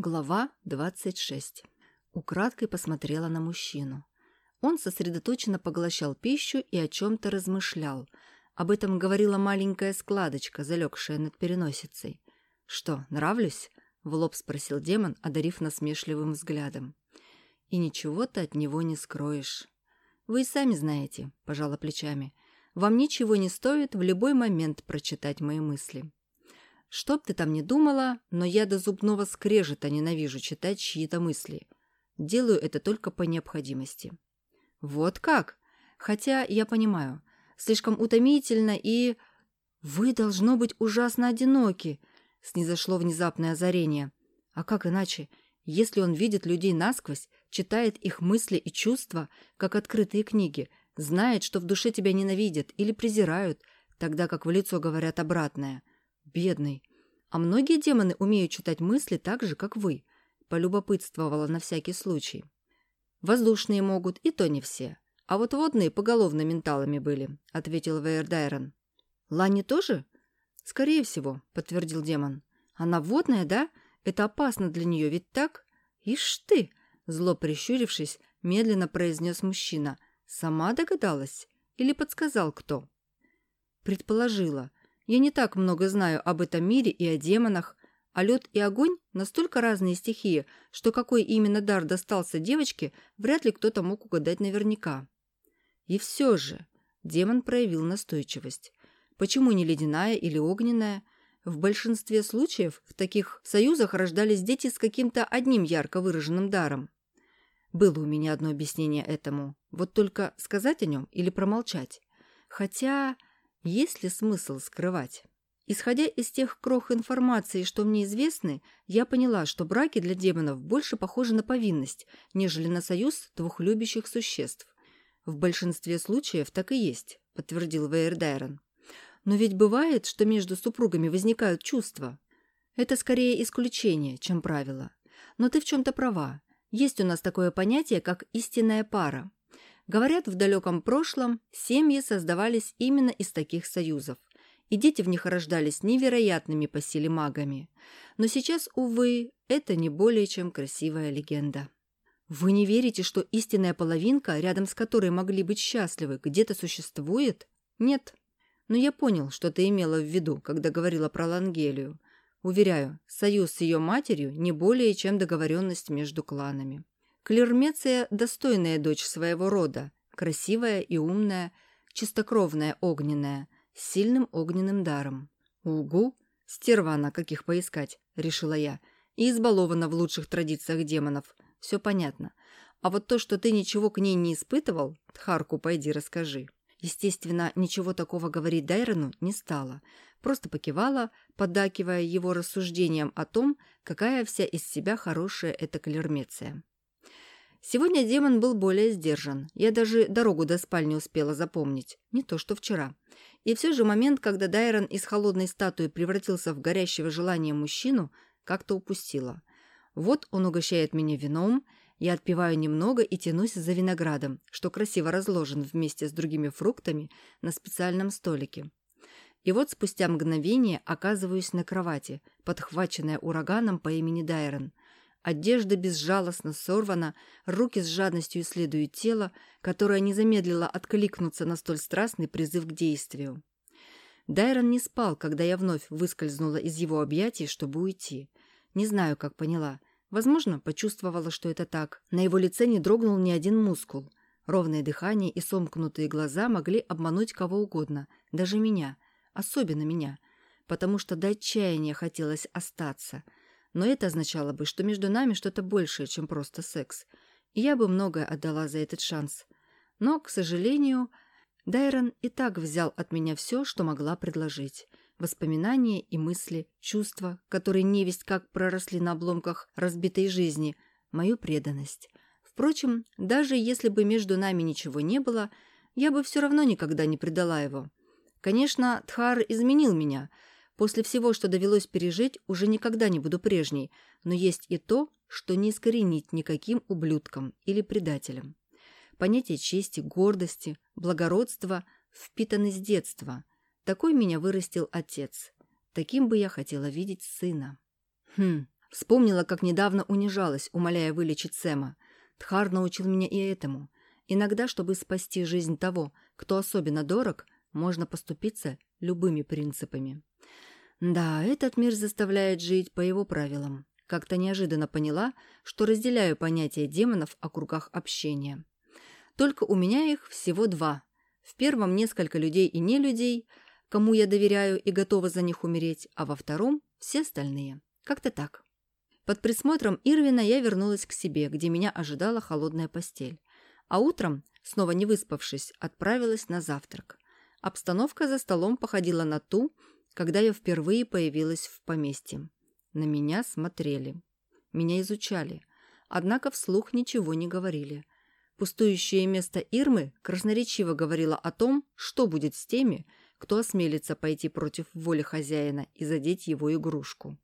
Глава 26. Украдкой посмотрела на мужчину. Он сосредоточенно поглощал пищу и о чем-то размышлял. Об этом говорила маленькая складочка, залегшая над переносицей. «Что, нравлюсь?» — в лоб спросил демон, одарив насмешливым взглядом. «И ничего ты от него не скроешь». «Вы и сами знаете», — пожала плечами. «Вам ничего не стоит в любой момент прочитать мои мысли». Что б ты там ни думала, но я до зубного скрежета ненавижу читать чьи-то мысли. Делаю это только по необходимости. Вот как? Хотя я понимаю, слишком утомительно и... Вы, должно быть, ужасно одиноки, снизошло внезапное озарение. А как иначе? Если он видит людей насквозь, читает их мысли и чувства, как открытые книги, знает, что в душе тебя ненавидят или презирают, тогда как в лицо говорят обратное. Бедный. А многие демоны умеют читать мысли так же, как вы, полюбопытствовала на всякий случай. Воздушные могут, и то не все. А вот водные поголовно менталами были, ответил Вейердайрон. Лани тоже? Скорее всего, подтвердил демон. Она водная, да? Это опасно для нее, ведь так? Ишь ты! Зло прищурившись, медленно произнес мужчина. Сама догадалась? Или подсказал кто? Предположила. Я не так много знаю об этом мире и о демонах, а лед и огонь – настолько разные стихии, что какой именно дар достался девочке, вряд ли кто-то мог угадать наверняка. И все же демон проявил настойчивость. Почему не ледяная или огненная? В большинстве случаев в таких союзах рождались дети с каким-то одним ярко выраженным даром. Было у меня одно объяснение этому. Вот только сказать о нем или промолчать. Хотя есть ли смысл скрывать? Исходя из тех крох информации, что мне известны, я поняла, что браки для демонов больше похожи на повинность, нежели на союз двух любящих существ. В большинстве случаев так и есть, подтвердил Вейердайрон. Но ведь бывает, что между супругами возникают чувства. Это скорее исключение, чем правило. Но ты в чем-то права. Есть у нас такое понятие, как истинная пара. Говорят, в далеком прошлом семьи создавались именно из таких союзов, и дети в них рождались невероятными по силе магами. Но сейчас, увы, это не более чем красивая легенда. Вы не верите, что истинная половинка, рядом с которой могли быть счастливы, где-то существует? Нет. Но я понял, что ты имела в виду, когда говорила про Лангелию. Уверяю, союз с ее матерью не более чем договоренность между кланами. Клермеция – достойная дочь своего рода, красивая и умная, чистокровная огненная, с сильным огненным даром. Угу, стерва она, каких поискать, решила я, и избалована в лучших традициях демонов. Все понятно. А вот то, что ты ничего к ней не испытывал, Тхарку пойди расскажи. Естественно, ничего такого говорить Дайрону не стало. Просто покивала, поддакивая его рассуждениям о том, какая вся из себя хорошая эта клермеция. Сегодня демон был более сдержан. Я даже дорогу до спальни успела запомнить. Не то, что вчера. И все же момент, когда Дайрон из холодной статуи превратился в горящего желанием мужчину, как-то упустила. Вот он угощает меня вином, я отпиваю немного и тянусь за виноградом, что красиво разложен вместе с другими фруктами на специальном столике. И вот спустя мгновение оказываюсь на кровати, подхваченная ураганом по имени Дайрон – Одежда безжалостно сорвана, руки с жадностью исследуют тело, которое не замедлило откликнуться на столь страстный призыв к действию. Дайрон не спал, когда я вновь выскользнула из его объятий, чтобы уйти. Не знаю, как поняла. Возможно, почувствовала, что это так. На его лице не дрогнул ни один мускул. Ровное дыхание и сомкнутые глаза могли обмануть кого угодно, даже меня, особенно меня, потому что до отчаяния хотелось остаться – но это означало бы, что между нами что-то большее, чем просто секс, и я бы многое отдала за этот шанс. Но, к сожалению, Дайрон и так взял от меня все, что могла предложить. Воспоминания и мысли, чувства, которые невесть как проросли на обломках разбитой жизни, мою преданность. Впрочем, даже если бы между нами ничего не было, я бы все равно никогда не предала его. Конечно, Тхар изменил меня – После всего, что довелось пережить, уже никогда не буду прежней, но есть и то, что не искоренить никаким ублюдком или предателем. Понятие чести, гордости, благородства впитаны с детства. Такой меня вырастил отец. Таким бы я хотела видеть сына. Хм, Вспомнила, как недавно унижалась, умоляя вылечить Сэма. Тхар научил меня и этому. Иногда, чтобы спасти жизнь того, кто особенно дорог, можно поступиться любыми принципами. Да, этот мир заставляет жить по его правилам. Как-то неожиданно поняла, что разделяю понятие демонов о кругах общения. Только у меня их всего два. В первом несколько людей и не людей, кому я доверяю и готова за них умереть, а во втором все остальные. Как-то так. Под присмотром Ирвина я вернулась к себе, где меня ожидала холодная постель. А утром, снова не выспавшись, отправилась на завтрак. Обстановка за столом походила на ту, когда я впервые появилась в поместье. На меня смотрели. Меня изучали. Однако вслух ничего не говорили. Пустующее место Ирмы красноречиво говорило о том, что будет с теми, кто осмелится пойти против воли хозяина и задеть его игрушку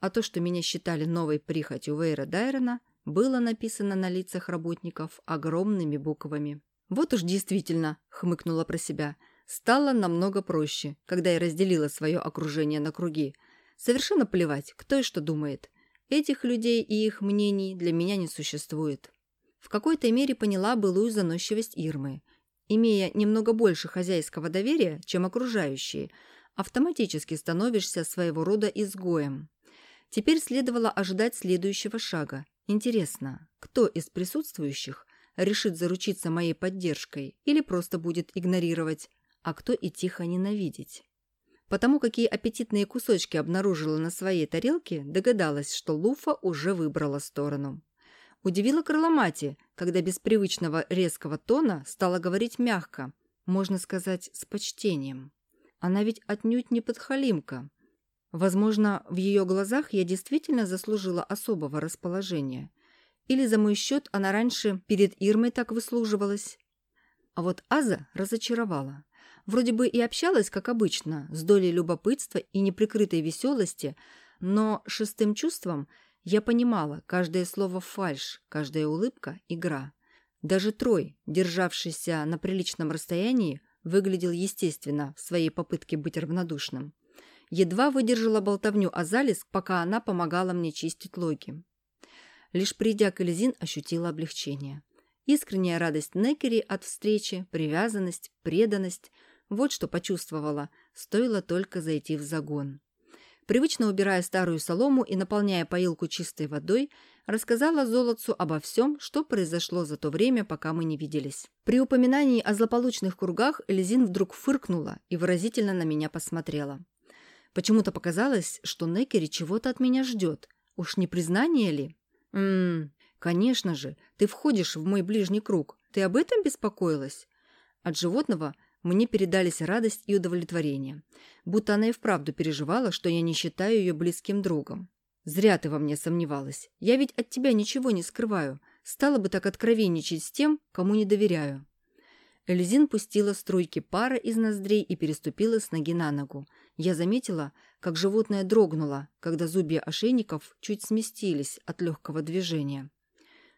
а то, что меня считали новой прихотью Вейра Дайрона, было написано на лицах работников огромными буквами. «Вот уж действительно», — хмыкнула про себя, — «стало намного проще, когда я разделила свое окружение на круги. Совершенно плевать, кто и что думает. Этих людей и их мнений для меня не существует». В какой-то мере поняла былую заносчивость Ирмы. Имея немного больше хозяйского доверия, чем окружающие, автоматически становишься своего рода изгоем. Теперь следовало ожидать следующего шага. Интересно, кто из присутствующих решит заручиться моей поддержкой или просто будет игнорировать, а кто и тихо ненавидеть? Потому какие аппетитные кусочки обнаружила на своей тарелке, догадалась, что Луфа уже выбрала сторону. Удивила Крыломати, когда без привычного резкого тона стала говорить мягко, можно сказать, с почтением. Она ведь отнюдь не подхалимка, Возможно, в ее глазах я действительно заслужила особого расположения. Или за мой счет она раньше перед Ирмой так выслуживалась. А вот Аза разочаровала. Вроде бы и общалась, как обычно, с долей любопытства и неприкрытой веселости, но шестым чувством я понимала, каждое слово фальшь, каждая улыбка – игра. Даже Трой, державшийся на приличном расстоянии, выглядел естественно в своей попытке быть равнодушным едва выдержала болтовню Азалис, пока она помогала мне чистить логи. Лишь придя к Эльзин, ощутила облегчение. Искренняя радость Некери от встречи, привязанность, преданность – вот что почувствовала, стоило только зайти в загон. Привычно убирая старую солому и наполняя поилку чистой водой, рассказала Золотцу обо всем, что произошло за то время, пока мы не виделись. При упоминании о злополучных кругах Эльзин вдруг фыркнула и выразительно на меня посмотрела. Почему-то показалось, что Некери чего-то от меня ждет. Уж не признание ли? Ммм, конечно же, ты входишь в мой ближний круг. Ты об этом беспокоилась? От животного мне передались радость и удовлетворение. Будто она и вправду переживала, что я не считаю ее близким другом. Зря ты во мне сомневалась. Я ведь от тебя ничего не скрываю. Стала бы так откровенничать с тем, кому не доверяю. Эльзин пустила струйки пара из ноздрей и переступила с ноги на ногу. Я заметила, как животное дрогнуло, когда зубья ошейников чуть сместились от легкого движения.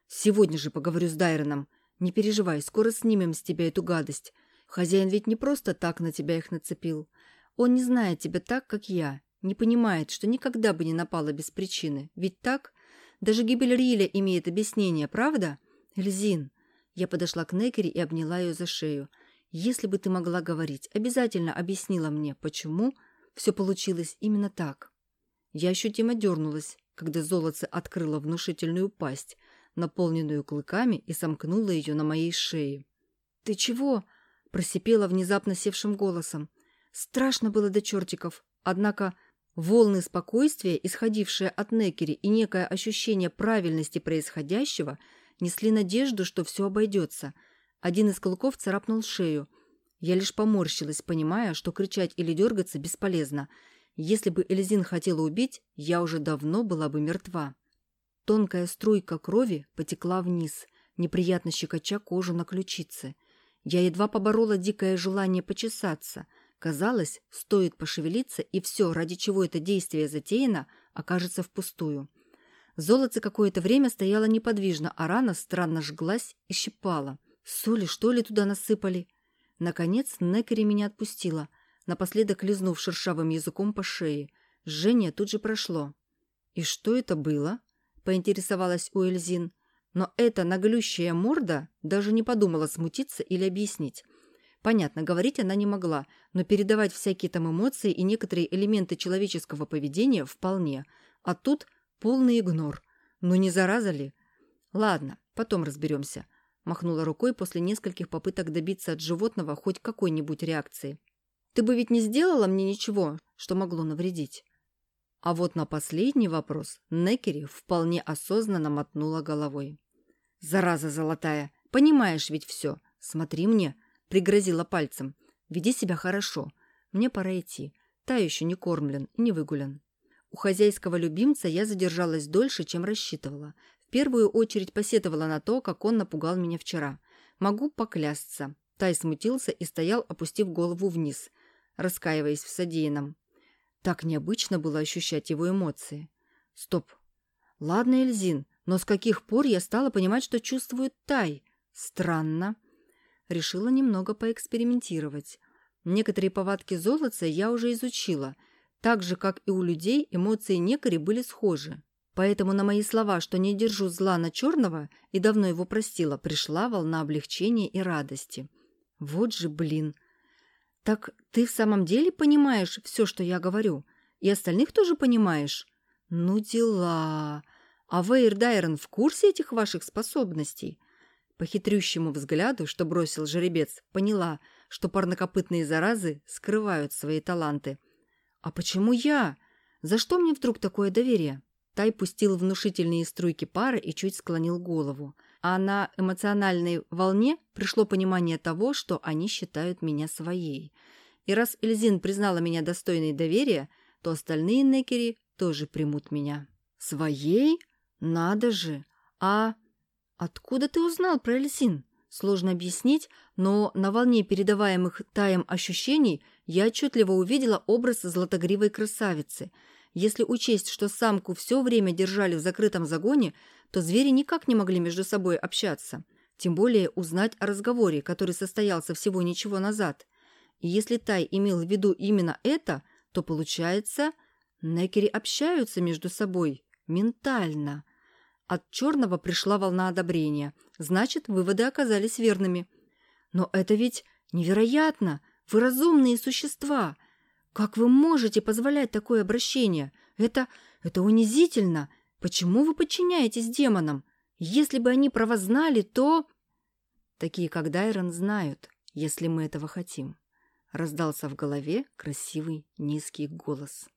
«Сегодня же поговорю с Дайроном. Не переживай, скоро снимем с тебя эту гадость. Хозяин ведь не просто так на тебя их нацепил. Он не знает тебя так, как я, не понимает, что никогда бы не напала без причины. Ведь так? Даже гибель Риля имеет объяснение, правда? Эльзин!» Я подошла к Некери и обняла ее за шею. «Если бы ты могла говорить, обязательно объяснила мне, почему все получилось именно так. Я ощутимо дернулась, когда золотце открыло внушительную пасть, наполненную клыками, и сомкнула ее на моей шее. «Ты чего?» – просипела внезапно севшим голосом. Страшно было до чертиков, однако волны спокойствия, исходившие от Некери, и некое ощущение правильности происходящего, несли надежду, что все обойдется. Один из клыков царапнул шею – я лишь поморщилась, понимая, что кричать или дергаться бесполезно. Если бы Эльзин хотела убить, я уже давно была бы мертва. Тонкая струйка крови потекла вниз, неприятно щекоча кожу на ключице. Я едва поборола дикое желание почесаться. Казалось, стоит пошевелиться, и все, ради чего это действие затеяно, окажется впустую. Золотце какое-то время стояло неподвижно, а рана странно жглась и щипала. Соли, что ли, туда насыпали? Наконец Некери меня отпустила, напоследок лизнув шершавым языком по шее. Жжение тут же прошло. «И что это было?» – поинтересовалась Уэльзин. Но эта наглющая морда даже не подумала смутиться или объяснить. Понятно, говорить она не могла, но передавать всякие там эмоции и некоторые элементы человеческого поведения вполне. А тут полный игнор. Ну не зараза ли? Ладно, потом разберемся. Махнула рукой после нескольких попыток добиться от животного хоть какой-нибудь реакции. Ты бы ведь не сделала мне ничего, что могло навредить. А вот на последний вопрос Некери вполне осознанно мотнула головой. «Зараза золотая! Понимаешь ведь все! Смотри мне!» — пригрозила пальцем. «Веди себя хорошо. Мне пора идти. Та еще не кормлен и не выгулян». У хозяйского любимца я задержалась дольше, чем рассчитывала. В первую очередь посетовала на то, как он напугал меня вчера. Могу поклясться. Тай смутился и стоял, опустив голову вниз, раскаиваясь в содеянном. Так необычно было ощущать его эмоции. Стоп. Ладно, Эльзин, но с каких пор я стала понимать, что чувствует Тай? Странно. Решила немного поэкспериментировать. Некоторые повадки золотца я уже изучила. Так же, как и у людей, эмоции некори были схожи. Поэтому на мои слова, что не держу зла на черного и давно его простила, пришла волна облегчения и радости. Вот же блин. «Так ты в самом деле понимаешь все, что я говорю? И остальных тоже понимаешь?» «Ну дела! А Вейр Дайрон в курсе этих ваших способностей?» По хитрющему взгляду, что бросил жеребец, поняла, что парнокопытные заразы скрывают свои таланты. «А почему я? За что мне вдруг такое доверие?» Тай пустил внушительные струйки пара и чуть склонил голову а на эмоциональной волне пришло понимание того, что они считают меня своей. И раз Эльзин признала меня достойной доверия, то остальные некери тоже примут меня. «Своей? Надо же! А откуда ты узнал про Эльзин?» Сложно объяснить, но на волне передаваемых таем ощущений я отчетливо увидела образ златогривой красавицы. Если учесть, что самку все время держали в закрытом загоне, то звери никак не могли между собой общаться, тем более узнать о разговоре, который состоялся всего ничего назад. И если Тай имел в виду именно это, то, получается, некери общаются между собой ментально. От черного пришла волна одобрения, значит, выводы оказались верными. Но это ведь невероятно! Вы разумные существа! Как вы можете позволять такое обращение? Это... это унизительно! Почему вы подчиняетесь демонам? Если бы они про вас знали, то...» «Такие, как Дайрон, знают, если мы этого хотим», — раздался в голове красивый низкий голос.